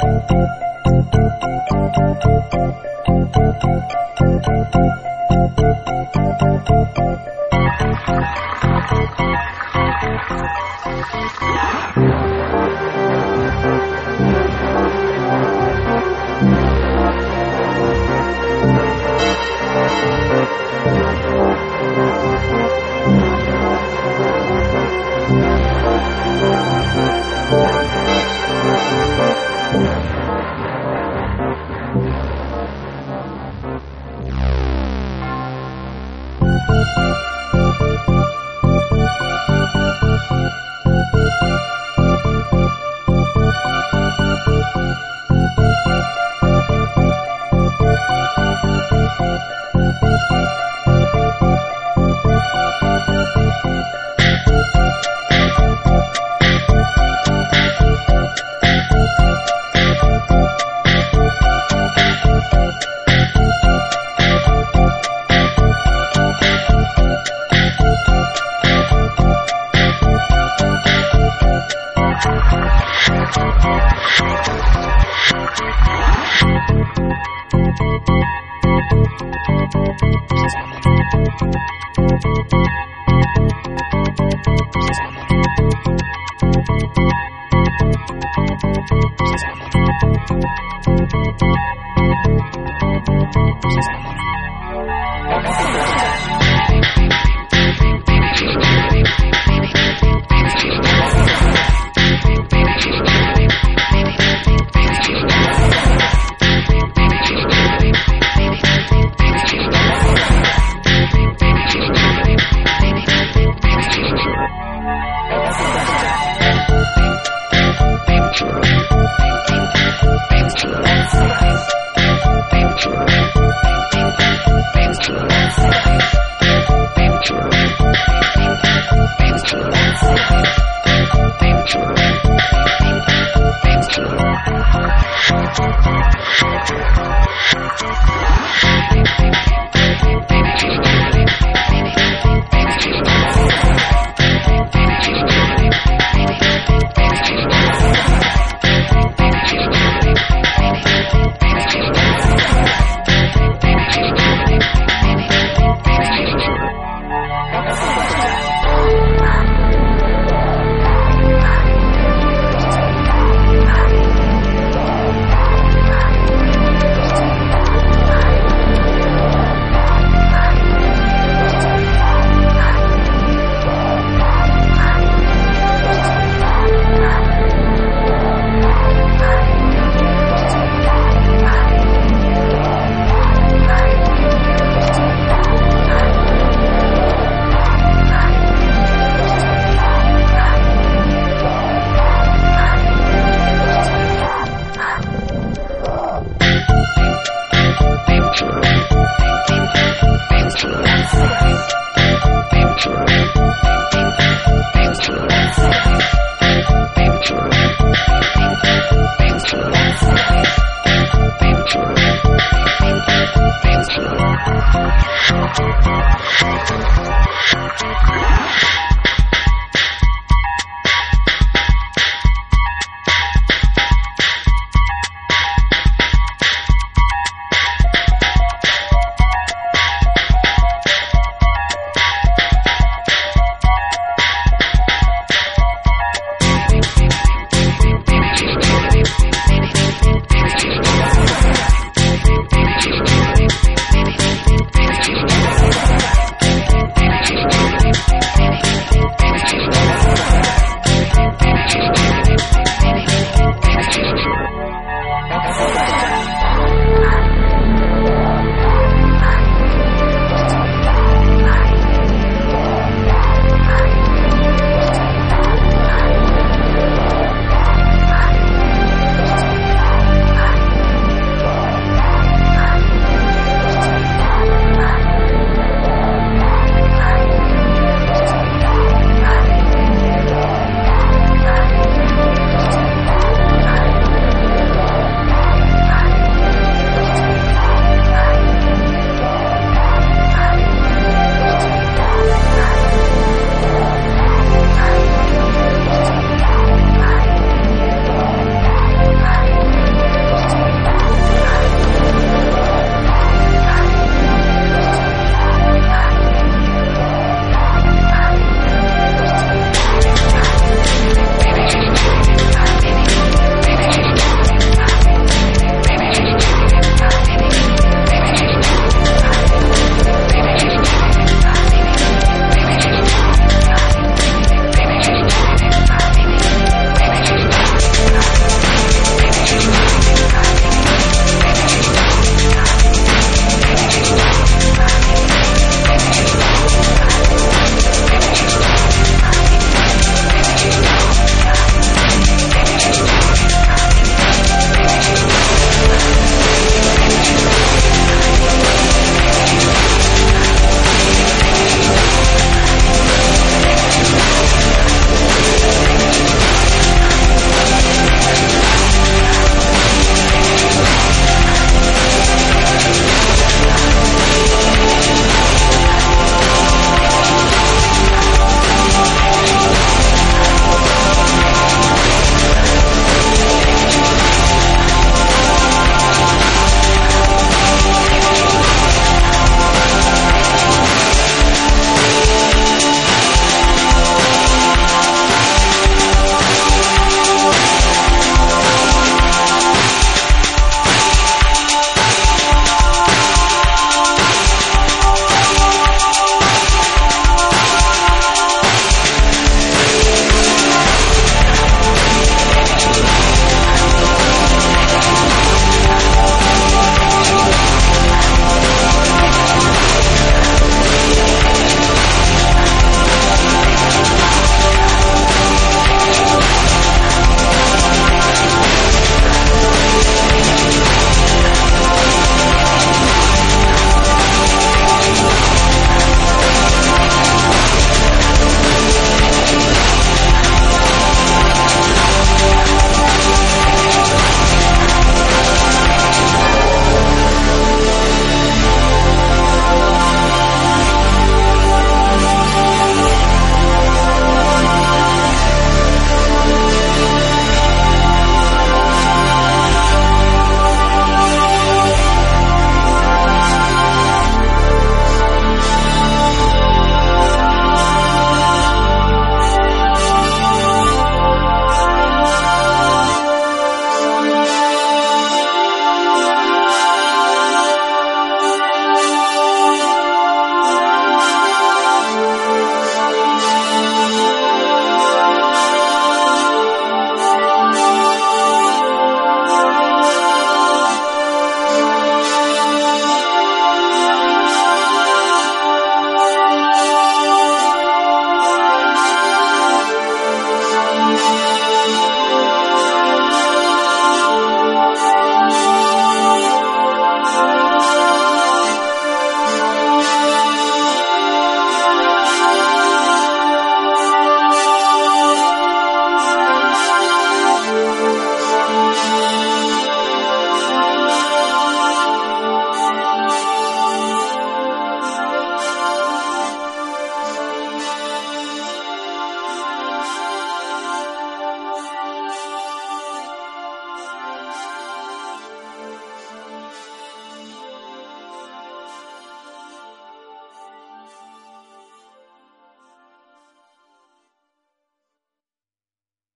Thank you. Música Nossa, é